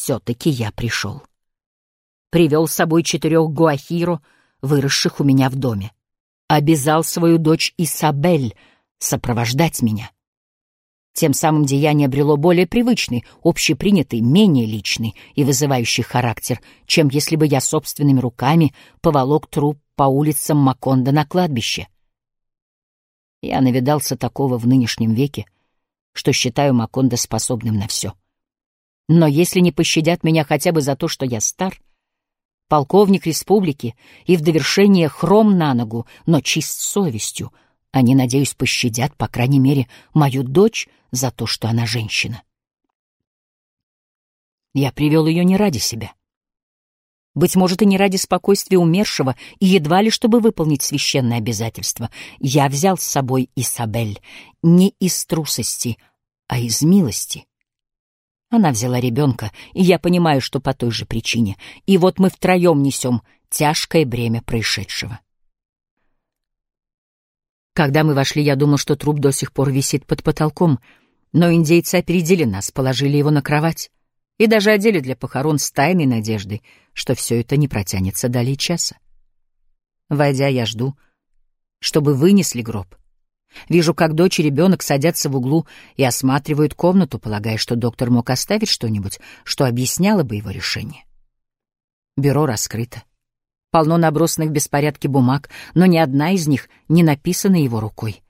все-таки я пришел. Привел с собой четырех гуахиро, выросших у меня в доме. Обязал свою дочь Исабель сопровождать меня. Тем самым деяние обрело более привычный, общепринятый, менее личный и вызывающий характер, чем если бы я собственными руками поволок труп по улицам Маконда на кладбище. Я навидался такого в нынешнем веке, что считаю Маконда способным на все. Но если не пощадят меня хотя бы за то, что я стар, полковник республики и в довершение хром на ногу, но чист совестью, они, надеюсь, пощадят, по крайней мере, мою дочь за то, что она женщина. Я привел ее не ради себя. Быть может, и не ради спокойствия умершего, и едва ли, чтобы выполнить священное обязательство. Я взял с собой Исабель не из трусости, а из милости. Она взяла ребенка, и я понимаю, что по той же причине. И вот мы втроем несем тяжкое бремя происшедшего. Когда мы вошли, я думал, что труп до сих пор висит под потолком, но индейцы опередили нас, положили его на кровать и даже одели для похорон с тайной надеждой, что все это не протянется далее часа. Войдя, я жду, чтобы вынесли гроб. Вижу, как дочь и ребенок садятся в углу и осматривают комнату, полагая, что доктор мог оставить что-нибудь, что объясняло бы его решение. Бюро раскрыто. Полно набросанных в беспорядке бумаг, но ни одна из них не написана его рукой.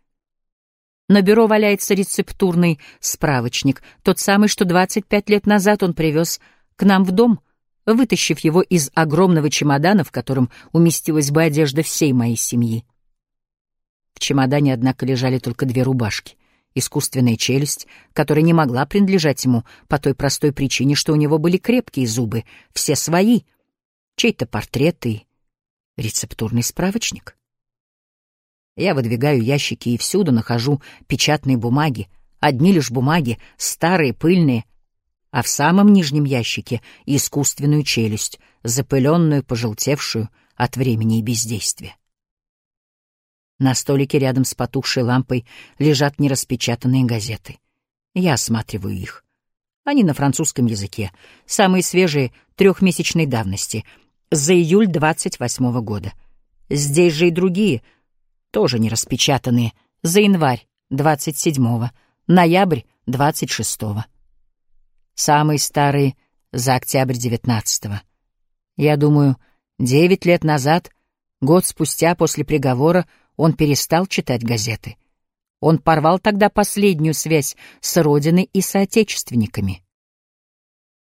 На бюро валяется рецептурный справочник, тот самый, что 25 лет назад он привез к нам в дом, вытащив его из огромного чемодана, в котором уместилась бы одежда всей моей семьи. В чемодане, однако, лежали только две рубашки. Искусственная челюсть, которая не могла принадлежать ему по той простой причине, что у него были крепкие зубы, все свои, чей-то портрет и рецептурный справочник. Я выдвигаю ящики и всюду нахожу печатные бумаги, одни лишь бумаги, старые, пыльные, а в самом нижнем ящике — искусственную челюсть, запыленную, пожелтевшую от времени и бездействия. На столике рядом с потухшей лампой лежат нераспечатанные газеты. Я осматриваю их. Они на французском языке, самые свежие, трехмесячной давности, за июль 28 -го года. Здесь же и другие, тоже не распечатанные, за январь 27-го, ноябрь 26-го. Самые старые — за октябрь 19-го. Я думаю, девять лет назад, год спустя после приговора, он перестал читать газеты. Он порвал тогда последнюю связь с родиной и соотечественниками.